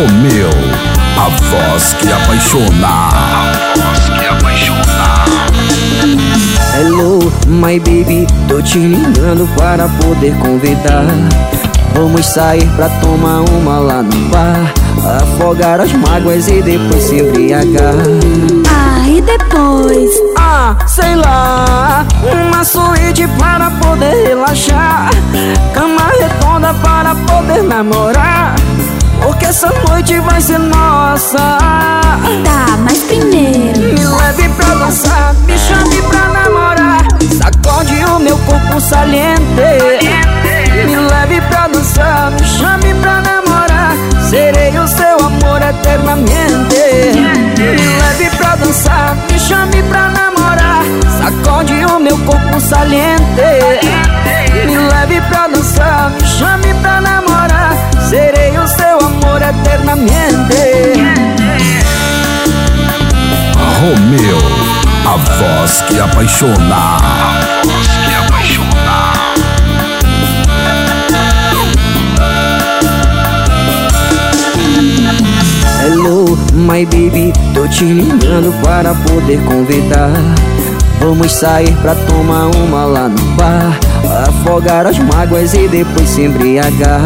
Romeu, a voz que apaixona. A voz que apaixona. Hello, my baby, tô te ligando para poder convidar. Vamos sair pra tomar uma lá no bar. Afogar as mágoas e depois se embriagar. Ah, e depois? Ah, sei lá, uma suíte para poder relaxar. Cama redonda para poder namorar. Noite vai ser nossa. Tá, mas primeiro. Me leve pra dançar, me chame pra namorar. Sacode o meu corpo saliente. Me leve pra dançar, me chame pra namorar. Serei o seu amor eternamente. Me leve pra dançar, me chame pra namorar. Sacode o meu corpo saliente. Eternamente. Romeu, a voz que apaixona. A voz que apaixona. Hello, my baby, tô te ligando para poder convidar. Vamos sair pra tomar uma lá no bar. Afogar as mágoas e depois se embriagar.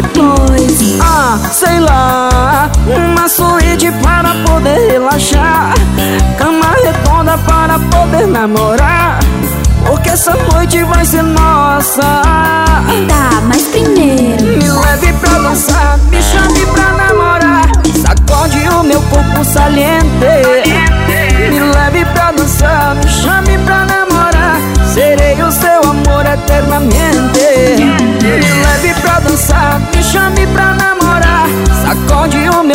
Depois? Ah, sei lá, uma suíte para poder relaxar. Cama redonda para poder namorar. Porque essa noite vai ser nossa. Tá, mas primeiro. Me leve pra dançar, me chame pra namorar. Sacode o meu corpo saliente.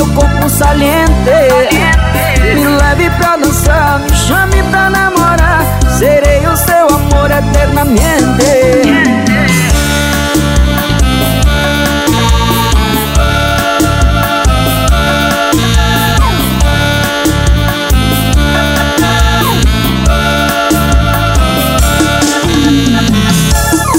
Meu corpo saliente. Me leve pra dançar, me chame pra namorar. Serei o seu amor eternamente.